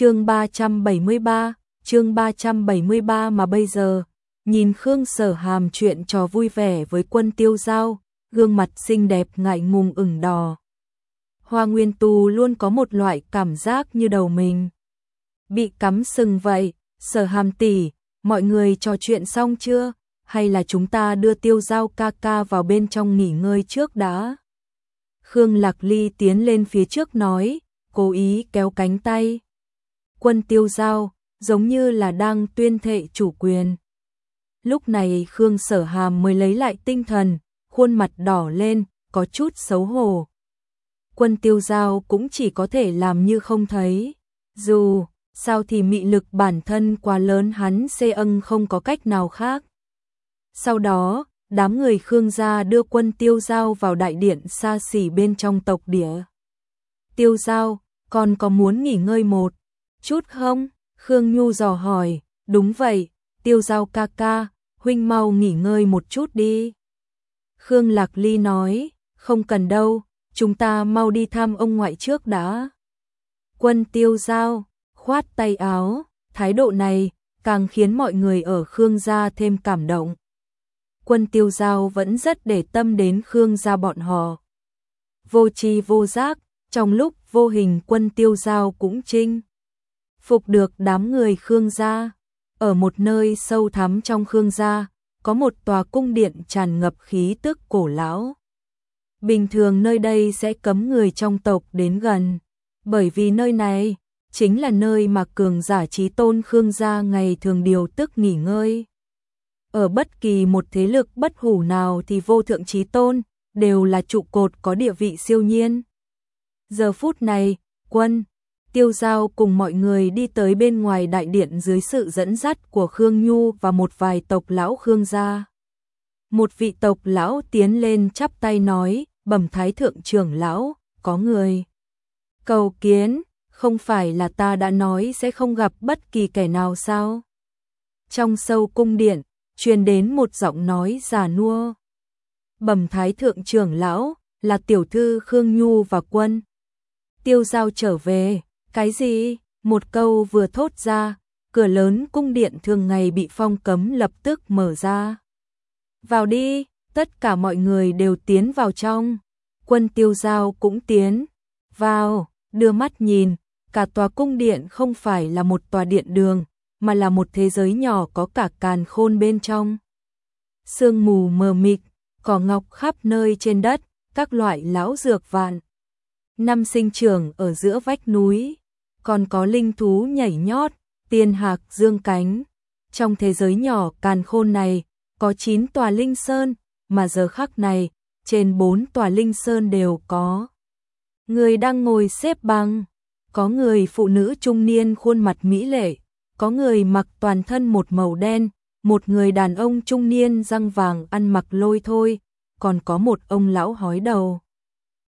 chương 373, chương 373 mà bây giờ, nhìn Khương Sở Hàm chuyện trò vui vẻ với quân tiêu giao, gương mặt xinh đẹp ngại ngùng ửng đỏ. Hoa Nguyên Tu luôn có một loại cảm giác như đầu mình. Bị cắm sừng vậy, Sở Hàm tỷ, mọi người trò chuyện xong chưa? Hay là chúng ta đưa tiêu giao ca ca vào bên trong nghỉ ngơi trước đã? Khương Lạc Ly tiến lên phía trước nói, cố ý kéo cánh tay. Quân tiêu giao, giống như là đang tuyên thệ chủ quyền. Lúc này Khương Sở Hàm mới lấy lại tinh thần, khuôn mặt đỏ lên, có chút xấu hổ. Quân tiêu giao cũng chỉ có thể làm như không thấy. Dù, sao thì mị lực bản thân quá lớn hắn xê ân không có cách nào khác. Sau đó, đám người Khương gia đưa quân tiêu giao vào đại điện xa xỉ bên trong tộc địa. Tiêu giao, còn có muốn nghỉ ngơi một chút không? Khương Nhu dò hỏi, đúng vậy, tiêu giao ca ca, huynh mau nghỉ ngơi một chút đi. Khương Lạc Ly nói, không cần đâu, chúng ta mau đi thăm ông ngoại trước đã. Quân tiêu giao, khoát tay áo, thái độ này càng khiến mọi người ở Khương gia thêm cảm động. Quân tiêu giao vẫn rất để tâm đến Khương gia bọn họ. Vô tri vô giác, trong lúc vô hình quân tiêu giao cũng trinh. Phục được đám người Khương gia. Ở một nơi sâu thắm trong Khương gia, có một tòa cung điện tràn ngập khí tức cổ lão. Bình thường nơi đây sẽ cấm người trong tộc đến gần, bởi vì nơi này chính là nơi mà cường giả trí tôn Khương gia ngày thường điều tức nghỉ ngơi. Ở bất kỳ một thế lực bất hủ nào thì vô thượng trí tôn đều là trụ cột có địa vị siêu nhiên. Giờ phút này, quân, tiêu giao cùng mọi người đi tới bên ngoài đại điện dưới sự dẫn dắt của Khương Nhu và một vài tộc lão Khương gia. Một vị tộc lão tiến lên chắp tay nói, bẩm thái thượng trưởng lão, có người. Cầu kiến, không phải là ta đã nói sẽ không gặp bất kỳ kẻ nào sao? Trong sâu cung điện, truyền đến một giọng nói già nua. Bẩm thái thượng trưởng lão, là tiểu thư Khương Nhu và quân. Tiêu giao trở về, cái gì? Một câu vừa thốt ra, cửa lớn cung điện thường ngày bị phong cấm lập tức mở ra. Vào đi, tất cả mọi người đều tiến vào trong. Quân tiêu giao cũng tiến. Vào, đưa mắt nhìn, cả tòa cung điện không phải là một tòa điện đường, mà là một thế giới nhỏ có cả càn khôn bên trong. Sương mù mờ mịt, cỏ ngọc khắp nơi trên đất, các loại lão dược vạn. Năm sinh trưởng ở giữa vách núi, còn có linh thú nhảy nhót, tiên hạc dương cánh. Trong thế giới nhỏ càn khôn này, có 9 tòa linh sơn, mà giờ khắc này, trên 4 tòa linh sơn đều có. Người đang ngồi xếp bằng, có người phụ nữ trung niên khuôn mặt mỹ lệ, có người mặc toàn thân một màu đen, một người đàn ông trung niên răng vàng ăn mặc lôi thôi, còn có một ông lão hói đầu.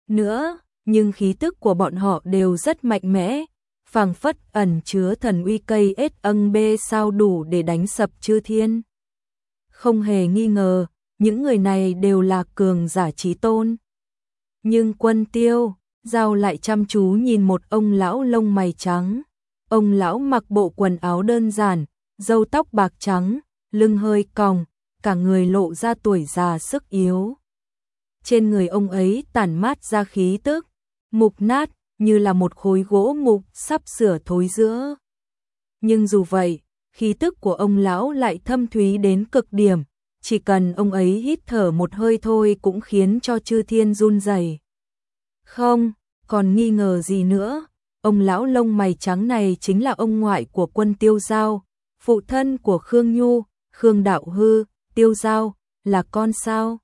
Nữa, nhưng khí tức của bọn họ đều rất mạnh mẽ, phảng phất ẩn chứa thần uy cây ết âng bê sao đủ để đánh sập chư thiên. Không hề nghi ngờ, những người này đều là cường giả trí tôn. Nhưng quân tiêu, giao lại chăm chú nhìn một ông lão lông mày trắng. Ông lão mặc bộ quần áo đơn giản, râu tóc bạc trắng, lưng hơi còng, cả người lộ ra tuổi già sức yếu. Trên người ông ấy tản mát ra khí tức, mục nát, như là một khối gỗ mục sắp sửa thối giữa. Nhưng dù vậy, khí tức của ông lão lại thâm thúy đến cực điểm, chỉ cần ông ấy hít thở một hơi thôi cũng khiến cho chư thiên run rẩy. Không, còn nghi ngờ gì nữa, ông lão lông mày trắng này chính là ông ngoại của quân tiêu giao, phụ thân của Khương Nhu, Khương Đạo Hư, tiêu giao, là con sao?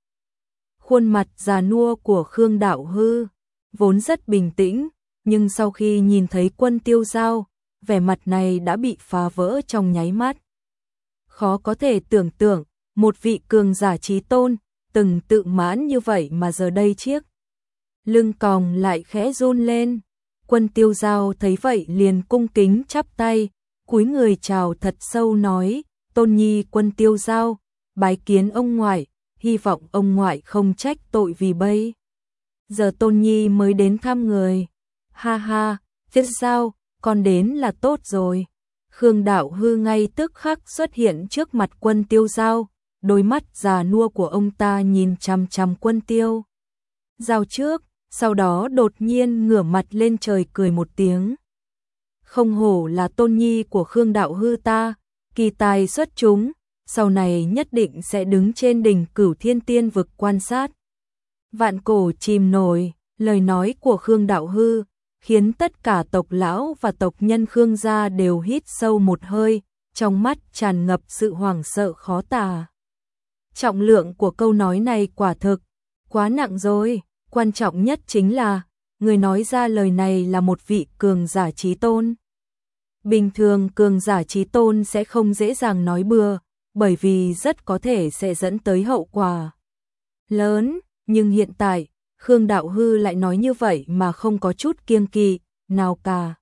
Khuôn mặt già nua của Khương Đạo Hư, vốn rất bình tĩnh, nhưng sau khi nhìn thấy quân tiêu giao, vẻ mặt này đã bị phá vỡ trong nháy mắt. Khó có thể tưởng tượng, một vị cường giả trí tôn, từng tự mãn như vậy mà giờ đây chiếc. Lưng còng lại khẽ run lên, quân tiêu giao thấy vậy liền cung kính chắp tay, cúi người chào thật sâu nói, tôn nhi quân tiêu giao, bái kiến ông ngoại, hy vọng ông ngoại không trách tội vì bây. Giờ tôn nhi mới đến thăm người. Ha ha, thế giao, con đến là tốt rồi. Khương Đạo Hư ngay tức khắc xuất hiện trước mặt quân tiêu giao, đôi mắt già nua của ông ta nhìn chằm chằm quân tiêu. Giao trước, sau đó đột nhiên ngửa mặt lên trời cười một tiếng. Không hổ là tôn nhi của Khương Đạo Hư ta, kỳ tài xuất chúng, sau này nhất định sẽ đứng trên đỉnh cửu thiên tiên vực quan sát. Vạn cổ chìm nổi, lời nói của Khương Đạo Hư, khiến tất cả tộc lão và tộc nhân Khương gia đều hít sâu một hơi, trong mắt tràn ngập sự hoảng sợ khó tả. Trọng lượng của câu nói này quả thực, quá nặng rồi, quan trọng nhất chính là, người nói ra lời này là một vị cường giả trí tôn. Bình thường cường giả trí tôn sẽ không dễ dàng nói bừa, bởi vì rất có thể sẽ dẫn tới hậu quả lớn, nhưng hiện tại, Khương Đạo Hư lại nói như vậy mà không có chút kiêng kỵ, nào cả.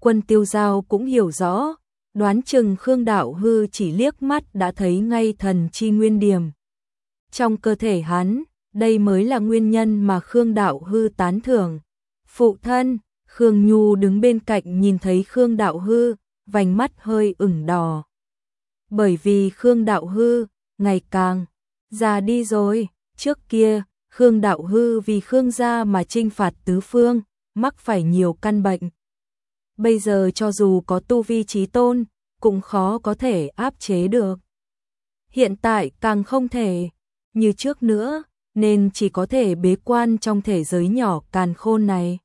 Quân tiêu giao cũng hiểu rõ, đoán chừng Khương Đạo Hư chỉ liếc mắt đã thấy ngay thần chi nguyên điểm. Trong cơ thể hắn, đây mới là nguyên nhân mà Khương Đạo Hư tán thưởng. Phụ thân, Khương Nhu đứng bên cạnh nhìn thấy Khương Đạo Hư, vành mắt hơi ửng đỏ. Bởi vì Khương Đạo Hư, ngày càng, già đi rồi, trước kia, Khương Đạo Hư vì Khương gia mà trinh phạt tứ phương, mắc phải nhiều căn bệnh. Bây giờ cho dù có tu vi trí tôn, cũng khó có thể áp chế được. Hiện tại càng không thể, như trước nữa, nên chỉ có thể bế quan trong thể giới nhỏ càn khôn này.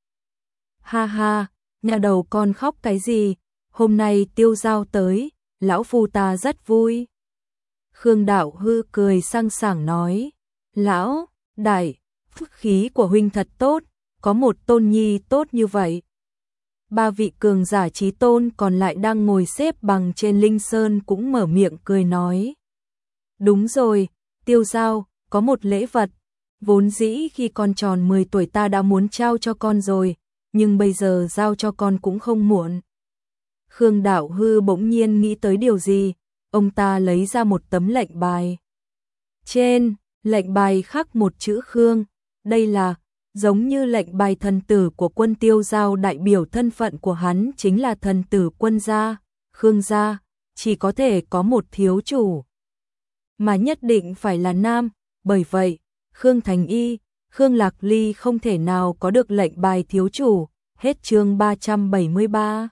Ha ha, nhà đầu con khóc cái gì, hôm nay tiêu giao tới, lão phu ta rất vui. Khương Đạo Hư cười sang sảng nói, lão, đại, phúc khí của huynh thật tốt, có một tôn nhi tốt như vậy. Ba vị cường giả trí tôn còn lại đang ngồi xếp bằng trên linh sơn cũng mở miệng cười nói. Đúng rồi, tiêu giao, có một lễ vật. Vốn dĩ khi con tròn 10 tuổi ta đã muốn trao cho con rồi, nhưng bây giờ giao cho con cũng không muộn. Khương Đạo Hư bỗng nhiên nghĩ tới điều gì, ông ta lấy ra một tấm lệnh bài. Trên, lệnh bài khắc một chữ Khương, đây là giống như lệnh bài thần tử của quân tiêu giao đại biểu thân phận của hắn chính là thần tử quân gia, Khương gia, chỉ có thể có một thiếu chủ. Mà nhất định phải là nam, bởi vậy, Khương Thành Y, Khương Lạc Ly không thể nào có được lệnh bài thiếu chủ, hết chương 373.